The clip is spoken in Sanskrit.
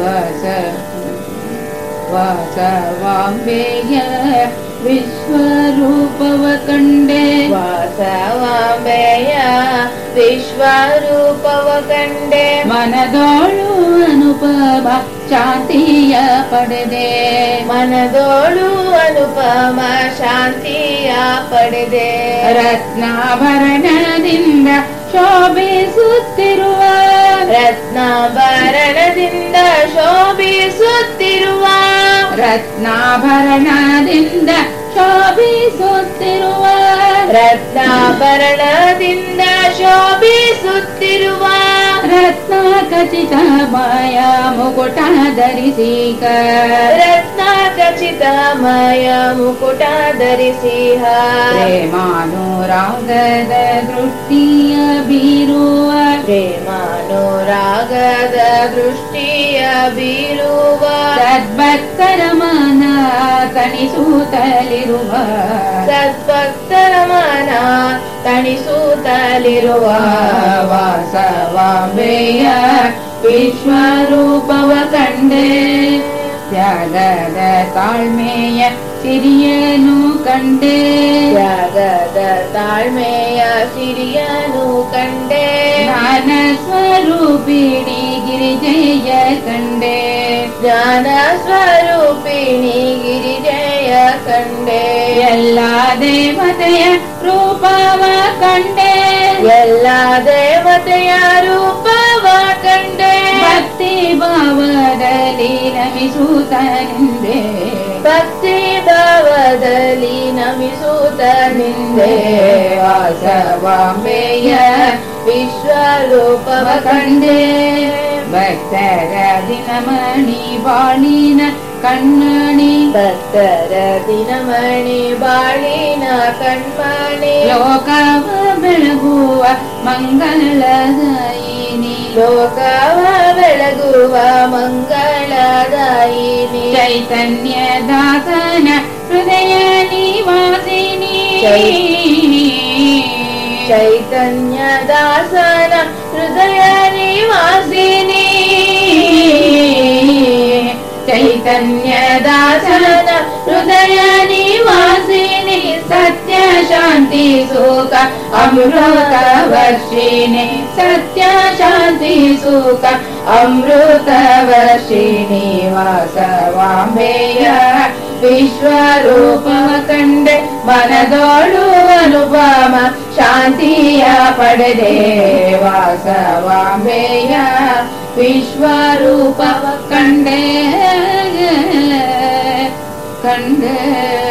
ವಸ ವಾಸವಾಂಬೆಯ ವಿಶ್ವರೂಪವ ಕಂಡೆ. ವಾಸ ವಾಸವಾಂಬೆಯ ವಿಶ್ವರೂಪವ ಕಂಡೆ. ಮನದೋಳು ಅನುಪಮ ಶಾಂತಿಯ ಪಡೆದೆ. ಮನದೋಳು ಅನುಪಮ ಶಾಂತಿಯ ಪಡೆದೆ. ರತ್ನಾಭರಣದಿಂದ ಶೋಭಿಸುತ್ತಿರುವ ರತ್ನಾಭರಣದಿಂದ ಶೋಭಿಸುತ್ತಿರುವ ರತ್ನಾಭರಣದಿಂದ ಶೋಭಿಸುತ್ತಿರುವ ರತ್ನಾಭರಣದಿಂದ ಶೋಭಿಸುತ್ತಿರುವ ರತ್ನ ಖಚಿತ ಮಾಯ ಮುಕುಟ ಧರಿಸಿಕ ರತ್ನ ಖಚಿತಮಯ ಮುಕುಟ ಧರಿಸಿಹ ಪ್ರೇಮಾನುರಾಗದ ದೃಷ್ಟಿಯ ಬೀರುವ ಪ್ರೇಮಾನುರಾಗದ ದೃಷ್ಟಿಯ ಬೀರುವ ಸದ್ಭಕ್ತರ ಮನ ತಣಿಸುತ್ತಲಿರುವ ಸದ್ಭಕ್ತರ ಮನ ತಣಿಸುತ್ತಲಿರುವ ವಾಸವಾಂಬೆಯ ವಿಶ್ವರೂಪವ ಕಂಡೆ ತ್ಯಾಗದ ತಾಳ್ಮೆಯ ಸಿರಿಯನು ಕಂಡೆ. ತ್ಯಾಗದ ತಾಳ್ಮೆಯ ಸಿರಿಯನು ಕಂಡೆ. ಜ್ಞಾನ ಸ್ವರೂಪಿಣಿ ಗಿರಿಜಯ ಕಂಡೆ. ಜ್ಞಾನ ಸ್ವರೂಪಿಣಿ ಗಿರಿಜಯ ಕಂಡೆ. ಎಲ್ಲ ದೇವತೆಯ ರೂಪವ ಕಂಡೆ. ಎಲ್ಲ ದೇವತೆಯ ರೂಪವ ಕಂಡೆ. ಭಕ್ತಿ ಭಾವದಲ್ಲಿ ನಮಿಸುತ್ತನಿಂದೆ ಭಕ್ತಿ ಭಾವದಲ್ಲಿ ನಮಿಸುತ್ತ ನಿಂದೆ ವಾಸವಾಂಬೆಯ ವಿಶ್ವರೂಪವ ಕಂಡೆ ಭಕ್ತರ ದಿನಮಣಿ ಬಾಳಿನ ಕಣ್ಣಣಿ ಭಕ್ತರ ದಿನಮಣಿ ಬಾಳಿನ ಕಣ್ಮಣಿ ಲೋಕವ ಬೆಳಗುವ ಮಂಗಳದಾಯಿನಿ ಲೋಕವ ಬೆಳಗುವ ಮಂಗಳದಾಯಿನಿ ಚೈತನ್ಯ ದಾಸನ ಹೃದಯ चैतन्यदासन हृदयानि वासिनी चैतन्यदासन हृदयानि वासिनी सत्य शान्ति सुख अमृतवर्षिनि सत्य शान्ति सुखा अमृतवर्षिणि वासवा मेया विश्वरूप कण्डे वनदोडु अनुपाम शान्तीया पडदेवासवामया विश्वरूप कण्डे कण्डे